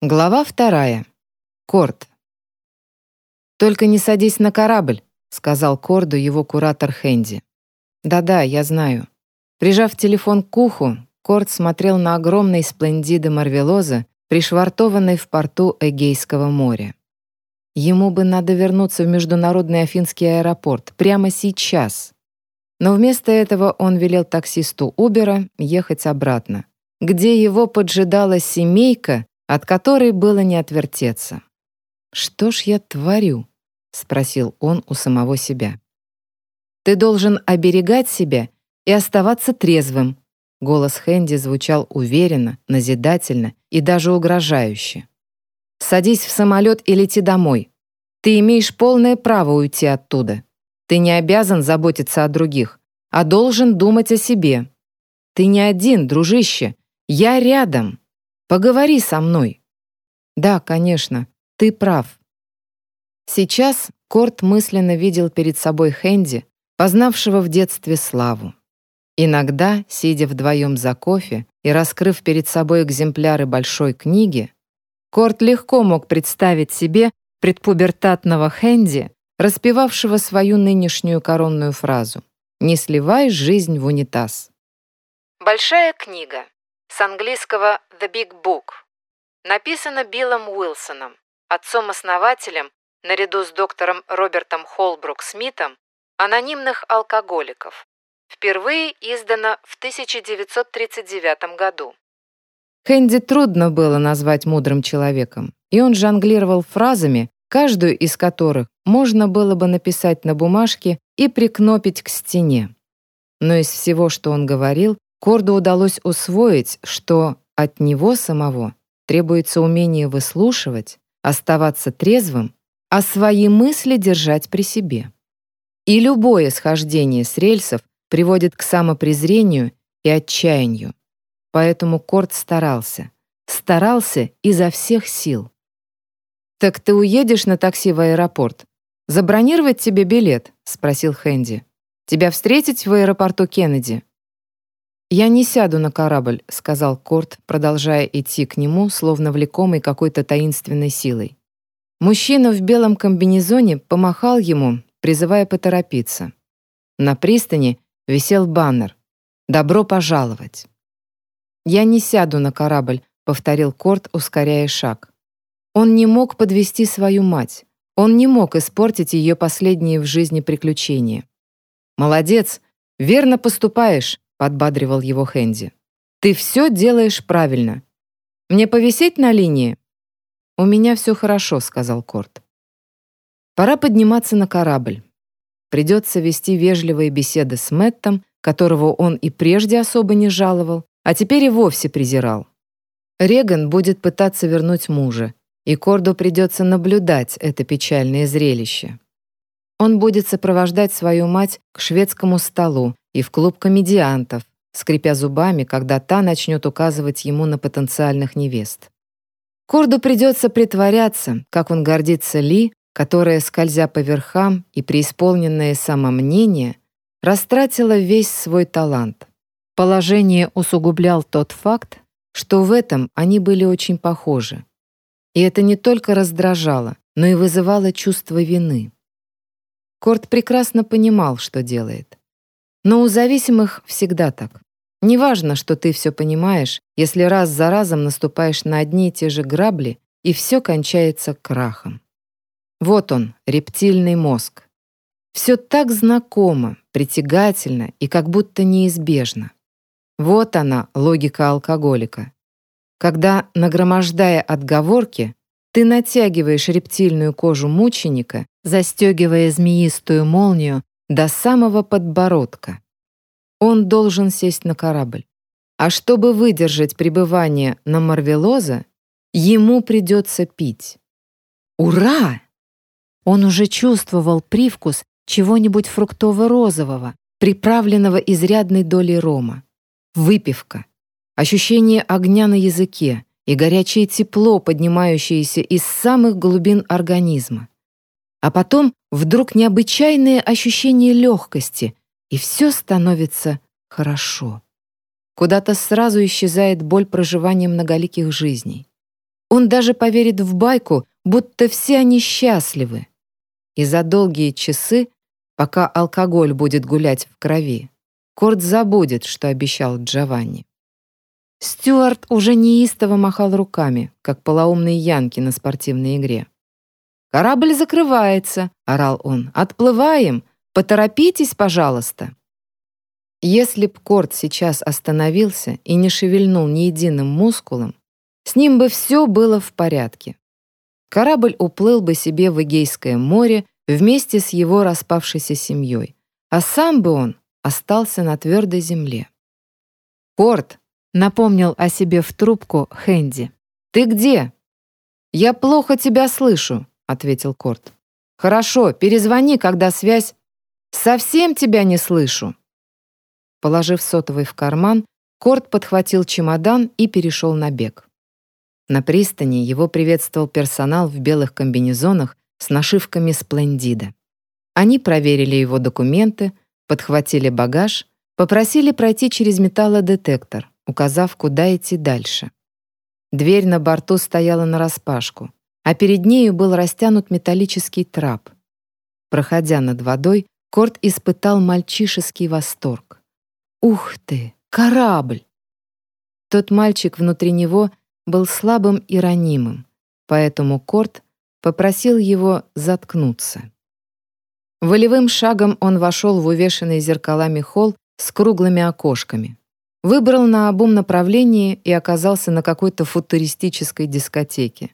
Глава вторая. Корт. «Только не садись на корабль», — сказал Корду его куратор Хэнди. «Да-да, я знаю». Прижав телефон к уху, Корт смотрел на огромный сплендиды Марвелоза, пришвартованный в порту Эгейского моря. Ему бы надо вернуться в Международный Афинский аэропорт прямо сейчас. Но вместо этого он велел таксисту Убера ехать обратно, где его поджидала семейка, от которой было не отвертеться. «Что ж я творю?» — спросил он у самого себя. «Ты должен оберегать себя и оставаться трезвым», — голос Хэнди звучал уверенно, назидательно и даже угрожающе. «Садись в самолет и лети домой. Ты имеешь полное право уйти оттуда. Ты не обязан заботиться о других, а должен думать о себе. Ты не один, дружище. Я рядом. Поговори со мной». «Да, конечно, ты прав». Сейчас Корт мысленно видел перед собой Хэнди, познавшего в детстве славу. Иногда, сидя вдвоем за кофе и раскрыв перед собой экземпляры большой книги, Корт легко мог представить себе предпубертатного Хэнди, распевавшего свою нынешнюю коронную фразу «Не сливай жизнь в унитаз». Большая книга с английского «The Big Book». Написано Биллом Уилсоном, отцом-основателем, наряду с доктором Робертом Холбрук Смитом, анонимных алкоголиков. Впервые издано в 1939 году. Хэнди трудно было назвать мудрым человеком, и он жонглировал фразами, каждую из которых можно было бы написать на бумажке и прикнопить к стене. Но из всего, что он говорил, Корду удалось усвоить, что от него самого требуется умение выслушивать, оставаться трезвым, а свои мысли держать при себе. И любое схождение с рельсов приводит к самопрезрению и отчаянию. Поэтому Корт старался. Старался изо всех сил. «Так ты уедешь на такси в аэропорт? Забронировать тебе билет?» — спросил Хэнди. «Тебя встретить в аэропорту Кеннеди?» «Я не сяду на корабль», — сказал Корт, продолжая идти к нему, словно влекомый какой-то таинственной силой. Мужчина в белом комбинезоне помахал ему, призывая поторопиться. На пристани висел баннер «Добро пожаловать». «Я не сяду на корабль», — повторил Корт, ускоряя шаг. Он не мог подвести свою мать. Он не мог испортить ее последние в жизни приключения. «Молодец! Верно поступаешь!» Подбадривал его Хэнди. «Ты все делаешь правильно. Мне повисеть на линии?» «У меня все хорошо», — сказал Корт. Пора подниматься на корабль. Придется вести вежливые беседы с Мэттом, которого он и прежде особо не жаловал, а теперь и вовсе презирал. Реган будет пытаться вернуть мужа, и Корду придется наблюдать это печальное зрелище. Он будет сопровождать свою мать к шведскому столу и в клуб комедиантов, скрипя зубами, когда та начнет указывать ему на потенциальных невест. Корду придется притворяться, как он гордится Ли, которая, скользя по верхам и преисполненное самомнение, растратила весь свой талант. Положение усугублял тот факт, что в этом они были очень похожи. И это не только раздражало, но и вызывало чувство вины. Корт прекрасно понимал, что делает. Но у зависимых всегда так. Неважно, что ты все понимаешь, если раз за разом наступаешь на одни и те же грабли, и все кончается крахом. Вот он, рептильный мозг. Все так знакомо, притягательно и как будто неизбежно. Вот она, логика алкоголика. Когда, нагромождая отговорки, ты натягиваешь рептильную кожу мученика, застегивая змеистую молнию до самого подбородка. Он должен сесть на корабль. А чтобы выдержать пребывание на Марвелоза, ему придется пить. Ура! Он уже чувствовал привкус чего-нибудь фруктово-розового, приправленного изрядной долей рома. Выпивка. Ощущение огня на языке, и горячее тепло, поднимающееся из самых глубин организма. А потом вдруг необычайное ощущение легкости, и все становится хорошо. Куда-то сразу исчезает боль проживания многоликих жизней. Он даже поверит в байку, будто все они счастливы. И за долгие часы, пока алкоголь будет гулять в крови, Корт забудет, что обещал Джованни. Стюарт уже неистово махал руками, как полоумные янки на спортивной игре. «Корабль закрывается», — орал он. «Отплываем! Поторопитесь, пожалуйста!» Если б Корт сейчас остановился и не шевельнул ни единым мускулом, с ним бы все было в порядке. Корабль уплыл бы себе в Эгейское море вместе с его распавшейся семьей, а сам бы он остался на твердой земле. «Корт!» — напомнил о себе в трубку Хэнди. «Ты где?» «Я плохо тебя слышу», — ответил Корт. «Хорошо, перезвони, когда связь...» «Совсем тебя не слышу». Положив сотовый в карман, Корт подхватил чемодан и перешел на бег. На пристани его приветствовал персонал в белых комбинезонах с нашивками «Сплендида». Они проверили его документы, подхватили багаж, попросили пройти через металлодетектор, указав, куда идти дальше. Дверь на борту стояла нараспашку, а перед нею был растянут металлический трап. Проходя над водой, Корт испытал мальчишеский восторг. «Ух ты! Корабль!» Тот мальчик внутри него был слабым и ранимым, поэтому Корт попросил его заткнуться. Волевым шагом он вошел в увешанный зеркалами холл с круглыми окошками. Выбрал на обум направление и оказался на какой-то футуристической дискотеке.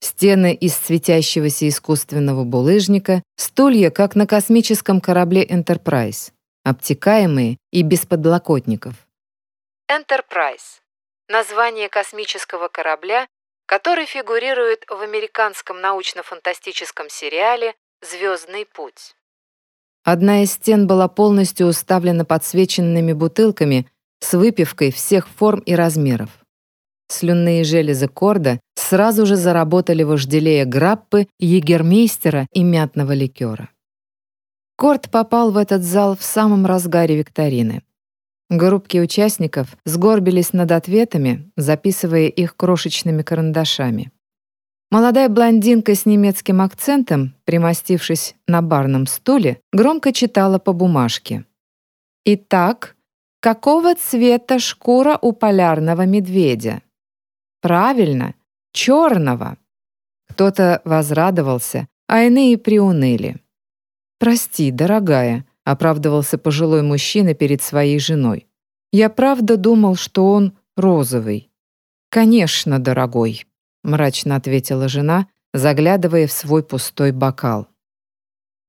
Стены из светящегося искусственного булыжника, стулья, как на космическом корабле «Энтерпрайз», обтекаемые и без подлокотников. Enterprise название космического корабля, который фигурирует в американском научно-фантастическом сериале «Звездный путь». Одна из стен была полностью уставлена подсвеченными бутылками с выпивкой всех форм и размеров. Слюнные железы корда сразу же заработали вожделея граппы, егермейстера и мятного ликера. Корд попал в этот зал в самом разгаре викторины. Группки участников сгорбились над ответами, записывая их крошечными карандашами. Молодая блондинка с немецким акцентом, примостившись на барном стуле, громко читала по бумажке. «Итак, какого цвета шкура у полярного медведя?» «Правильно, черного!» Кто-то возрадовался, а иные приуныли. «Прости, дорогая», оправдывался пожилой мужчина перед своей женой. «Я правда думал, что он розовый». «Конечно, дорогой», — мрачно ответила жена, заглядывая в свой пустой бокал.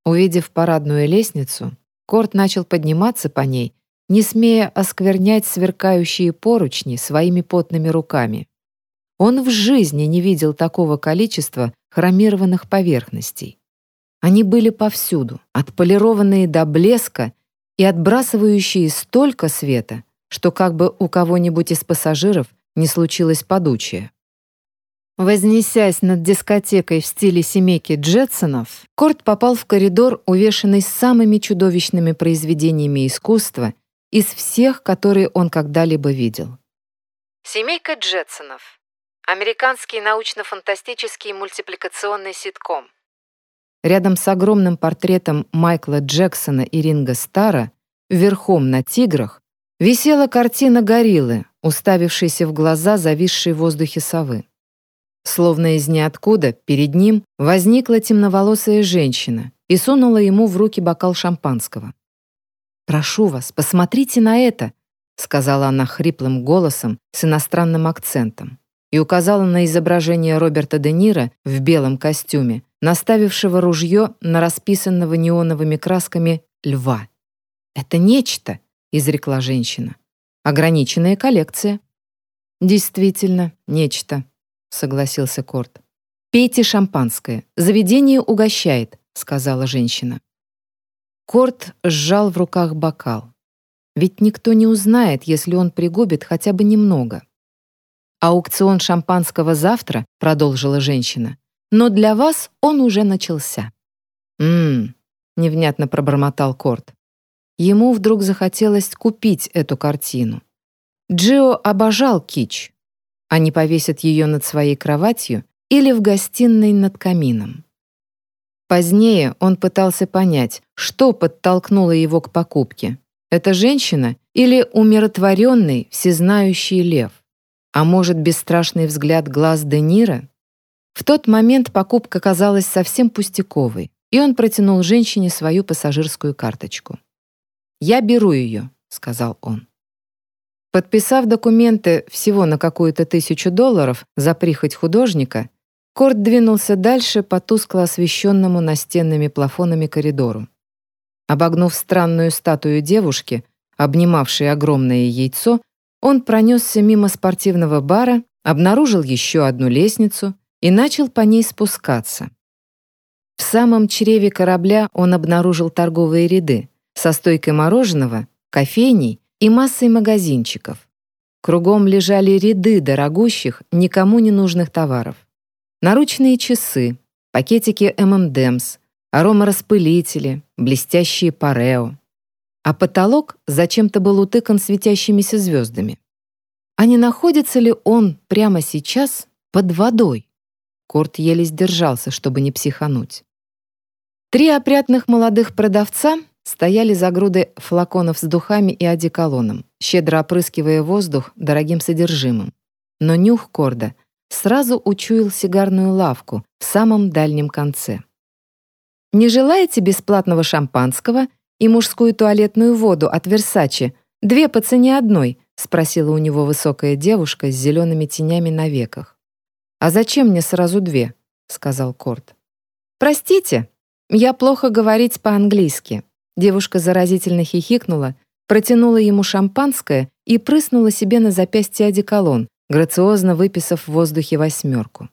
Увидев парадную лестницу, Корт начал подниматься по ней, не смея осквернять сверкающие поручни своими потными руками. Он в жизни не видел такого количества хромированных поверхностей. Они были повсюду, отполированные до блеска и отбрасывающие столько света, что как бы у кого-нибудь из пассажиров не случилось подучие. Вознесясь над дискотекой в стиле семейки Джетсонов, Корт попал в коридор, увешанный самыми чудовищными произведениями искусства из всех, которые он когда-либо видел. Семейка Джетсонов. Американский научно-фантастический мультипликационный ситком. Рядом с огромным портретом Майкла Джексона и Ринга Стара, верхом на тиграх, висела картина гориллы, уставившейся в глаза зависшей в воздухе совы. Словно из ниоткуда перед ним возникла темноволосая женщина и сунула ему в руки бокал шампанского. «Прошу вас, посмотрите на это», — сказала она хриплым голосом с иностранным акцентом и указала на изображение Роберта де Ниро в белом костюме, наставившего ружье на расписанного неоновыми красками льва. «Это нечто», — изрекла женщина. «Ограниченная коллекция». «Действительно, нечто», — согласился Корт. «Пейте шампанское. Заведение угощает», — сказала женщина. Корт сжал в руках бокал. Ведь никто не узнает, если он пригубит хотя бы немного. «Аукцион шампанского завтра», — продолжила женщина, «но для вас он уже начался». «М-м», невнятно пробормотал Корт. Ему вдруг захотелось купить эту картину. Джио обожал кич. Они повесят ее над своей кроватью или в гостиной над камином. Позднее он пытался понять, что подтолкнуло его к покупке. Это женщина или умиротворенный, всезнающий лев? А может, бесстрашный взгляд глаз Де Ниро? В тот момент покупка казалась совсем пустяковой, и он протянул женщине свою пассажирскую карточку. «Я беру ее», — сказал он. Подписав документы всего на какую-то тысячу долларов за прихоть художника, Корт двинулся дальше по тускло освещенному настенными плафонами коридору. Обогнув странную статую девушки, обнимавшей огромное яйцо, он пронесся мимо спортивного бара, обнаружил еще одну лестницу и начал по ней спускаться. В самом чреве корабля он обнаружил торговые ряды со стойкой мороженого, кофейней и массой магазинчиков. Кругом лежали ряды дорогущих, никому не нужных товаров. Наручные часы, пакетики M&M's, аромараспылители, блестящие парео. А потолок зачем-то был утыкан светящимися звездами. А не находится ли он прямо сейчас под водой? Корт еле сдержался, чтобы не психануть. Три опрятных молодых продавца стояли за грудой флаконов с духами и одеколоном, щедро опрыскивая воздух дорогим содержимым. Но нюх Корда сразу учуял сигарную лавку в самом дальнем конце. «Не желаете бесплатного шампанского и мужскую туалетную воду от Версачи? Две по цене одной», — спросила у него высокая девушка с зелеными тенями на веках. «А зачем мне сразу две?» — сказал Корт. «Простите, я плохо говорить по-английски». Девушка заразительно хихикнула, протянула ему шампанское и прыснула себе на запястье одеколон, грациозно выписав в воздухе восьмерку.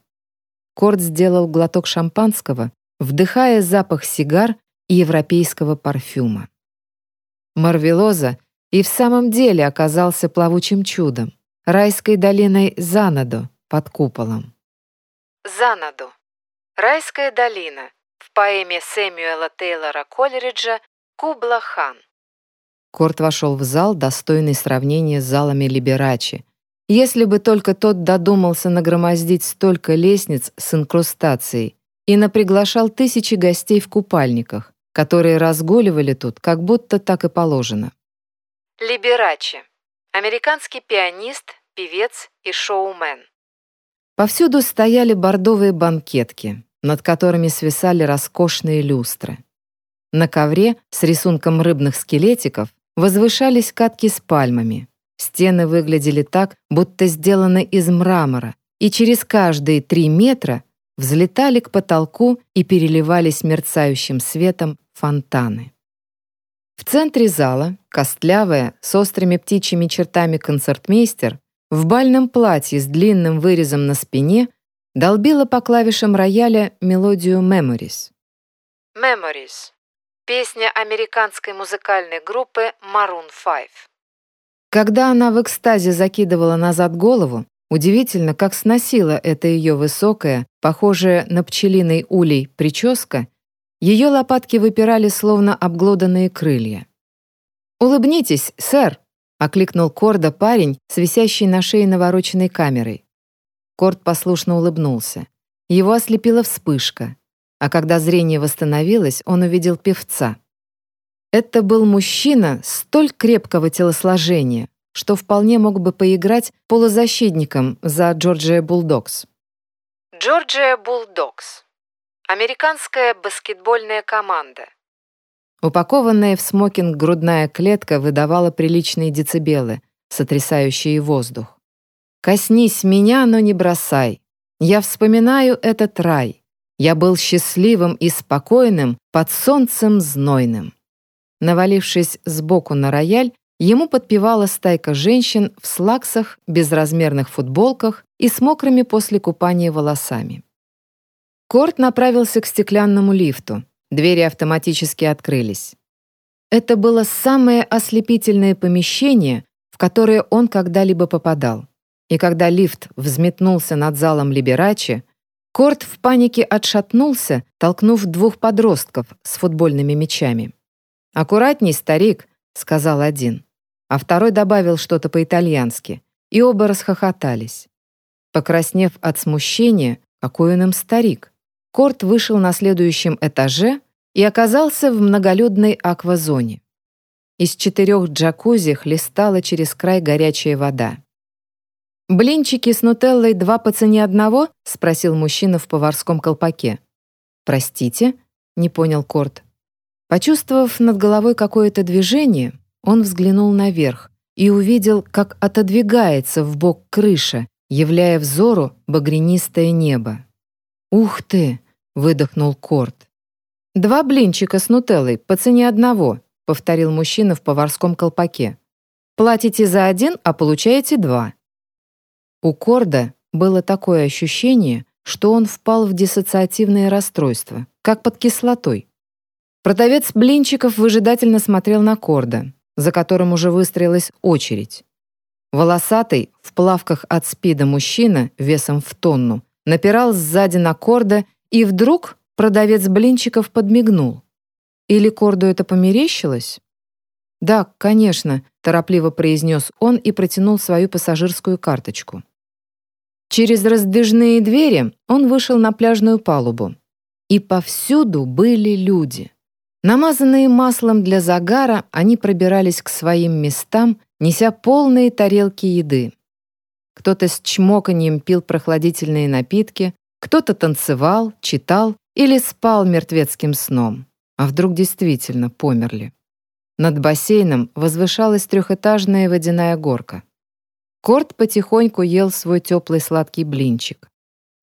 Корт сделал глоток шампанского, вдыхая запах сигар и европейского парфюма. Марвелоза и в самом деле оказался плавучим чудом, райской долиной Занадо под куполом. Занаду. Райская долина. В поэме Сэмюэла Тейлора Колериджа «Кубла хан». Корт вошел в зал, достойный сравнения с залами Либерачи, если бы только тот додумался нагромоздить столько лестниц с инкрустацией и наприглашал тысячи гостей в купальниках, которые разгуливали тут, как будто так и положено. Либерачи. Американский пианист, певец и шоумен. Повсюду стояли бордовые банкетки, над которыми свисали роскошные люстры. На ковре с рисунком рыбных скелетиков возвышались катки с пальмами, Стены выглядели так, будто сделаны из мрамора, и через каждые три метра взлетали к потолку и переливались мерцающим светом фонтаны. В центре зала, костлявая, с острыми птичьими чертами концертмейстер, в бальном платье с длинным вырезом на спине, долбила по клавишам рояля мелодию «Memories». Memories. Песня американской музыкальной группы Maroon 5. Когда она в экстазе закидывала назад голову, удивительно, как сносила эта ее высокая, похожая на пчелиный улей, прическа, ее лопатки выпирали, словно обглоданные крылья. «Улыбнитесь, сэр!» — окликнул Корда парень с на шее навороченной камерой. Корд послушно улыбнулся. Его ослепила вспышка, а когда зрение восстановилось, он увидел певца. Это был мужчина столь крепкого телосложения, что вполне мог бы поиграть полузащитником за Джорджия Булдогс. Джорджия Булдогс. Американская баскетбольная команда. Упакованная в смокинг грудная клетка выдавала приличные децибелы, сотрясающие воздух. «Коснись меня, но не бросай. Я вспоминаю этот рай. Я был счастливым и спокойным под солнцем знойным». Навалившись сбоку на рояль, ему подпевала стайка женщин в слаксах, безразмерных футболках и с мокрыми после купания волосами. Корт направился к стеклянному лифту. Двери автоматически открылись. Это было самое ослепительное помещение, в которое он когда-либо попадал. И когда лифт взметнулся над залом Либерачи, Корт в панике отшатнулся, толкнув двух подростков с футбольными мячами. «Аккуратней, старик», — сказал один. А второй добавил что-то по-итальянски, и оба расхохотались. Покраснев от смущения, какой он им старик, Корт вышел на следующем этаже и оказался в многолюдной аквазоне. Из четырех джакузи хлестала через край горячая вода. «Блинчики с нутеллой два по цене одного?» — спросил мужчина в поварском колпаке. «Простите?» — не понял Корт. Почувствовав над головой какое-то движение, он взглянул наверх и увидел, как отодвигается в бок крыша, являя взору багрянистое небо. «Ух ты!» — выдохнул Корт. «Два блинчика с нутеллой по цене одного», — повторил мужчина в поварском колпаке. «Платите за один, а получаете два». У Корда было такое ощущение, что он впал в диссоциативное расстройство, как под кислотой. Продавец блинчиков выжидательно смотрел на Корда, за которым уже выстроилась очередь. Волосатый, в плавках от спида мужчина, весом в тонну, напирал сзади на Корда, и вдруг Продавец блинчиков подмигнул. Или Корду это померещилось? «Да, конечно», — торопливо произнес он и протянул свою пассажирскую карточку. Через раздвижные двери он вышел на пляжную палубу. И повсюду были люди. Намазанные маслом для загара, они пробирались к своим местам, неся полные тарелки еды. Кто-то с чмоканьем пил прохладительные напитки, кто-то танцевал, читал, или спал мертвецким сном, а вдруг действительно померли. Над бассейном возвышалась трехэтажная водяная горка. Корт потихоньку ел свой теплый сладкий блинчик.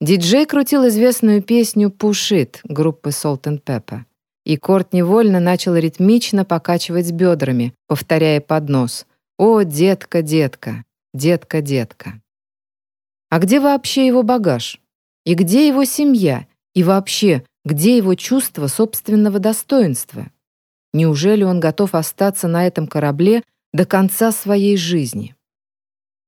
Диджей крутил известную песню «Пушит» группы Salt and Pepper. И Корт невольно начал ритмично покачивать бедрами, повторяя под нос «О, детка, детка, детка, детка». А где вообще его багаж? И где его семья? И вообще, где его чувство собственного достоинства? Неужели он готов остаться на этом корабле до конца своей жизни?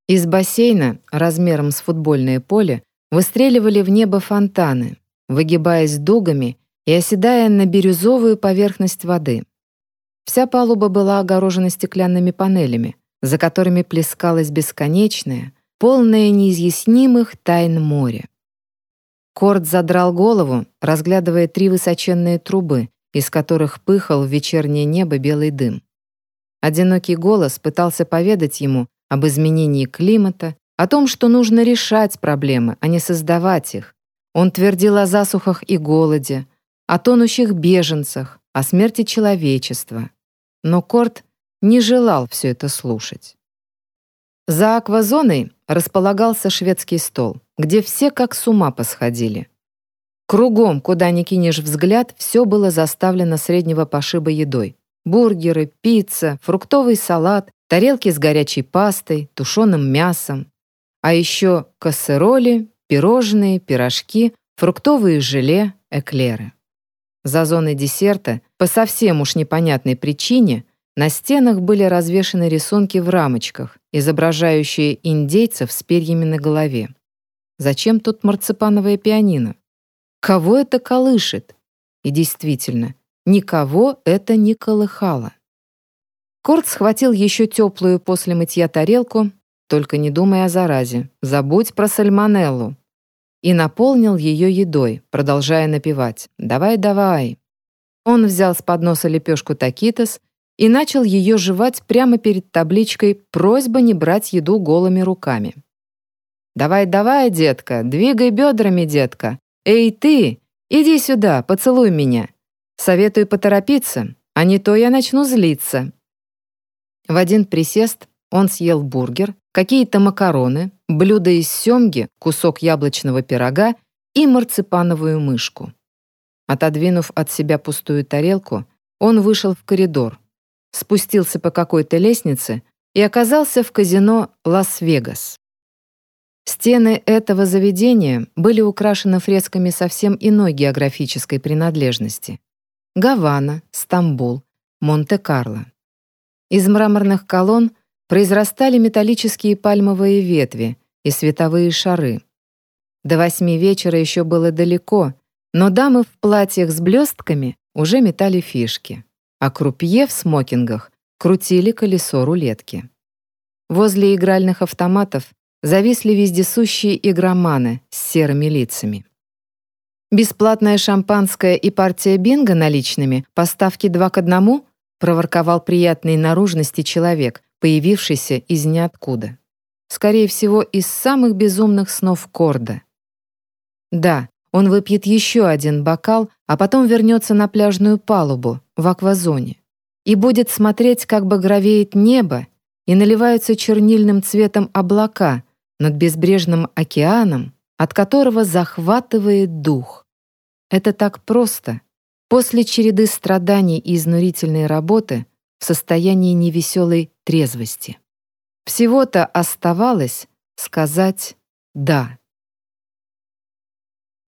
Из бассейна, размером с футбольное поле, выстреливали в небо фонтаны, выгибаясь дугами и оседая на бирюзовую поверхность воды. Вся палуба была огорожена стеклянными панелями, за которыми плескалось бесконечное, полное неизъяснимых тайн море. Корт задрал голову, разглядывая три высоченные трубы, из которых пыхал в вечернее небо белый дым. Одинокий голос пытался поведать ему об изменении климата, о том, что нужно решать проблемы, а не создавать их. Он твердил о засухах и голоде, о тонущих беженцах, о смерти человечества. Но Корт не желал все это слушать. За аквазоной располагался шведский стол, где все как с ума посходили. Кругом, куда ни кинешь взгляд, все было заставлено среднего пошиба едой. Бургеры, пицца, фруктовый салат, тарелки с горячей пастой, тушеным мясом. А еще кассероли, пирожные, пирожки, фруктовые желе, эклеры. За зоной десерта, по совсем уж непонятной причине, на стенах были развешаны рисунки в рамочках, изображающие индейцев с перьями на голове. Зачем тут марципановое пианино? Кого это колышет? И действительно, никого это не колыхало. Корт схватил еще теплую после мытья тарелку, только не думай о заразе, забудь про сальмонеллу, и наполнил ее едой, продолжая напевать «Давай, давай». Он взял с подноса лепешку такитос и начал ее жевать прямо перед табличкой «Просьба не брать еду голыми руками». «Давай, давай, детка, двигай бедрами, детка. Эй, ты, иди сюда, поцелуй меня. Советую поторопиться, а не то я начну злиться». В один присест он съел бургер, какие-то макароны, блюдо из семги, кусок яблочного пирога и марципановую мышку. Отодвинув от себя пустую тарелку, он вышел в коридор, спустился по какой-то лестнице и оказался в казино «Лас-Вегас». Стены этого заведения были украшены фресками совсем иной географической принадлежности. Гавана, Стамбул, Монте-Карло. Из мраморных колонн произрастали металлические пальмовые ветви и световые шары. До восьми вечера еще было далеко, но дамы в платьях с блестками уже метали фишки а крупье в смокингах крутили колесо рулетки. Возле игральных автоматов зависли вездесущие игроманы с серыми лицами. «Бесплатное шампанское и партия бинго наличными, поставки два к одному?» проворковал приятной наружности человек, появившийся из ниоткуда. Скорее всего, из самых безумных снов Корда. Да, он выпьет еще один бокал, а потом вернется на пляжную палубу в аквазоне и будет смотреть, как багровеет небо и наливаются чернильным цветом облака над безбрежным океаном, от которого захватывает дух. Это так просто. После череды страданий и изнурительной работы в состоянии невеселой трезвости. Всего-то оставалось сказать «да».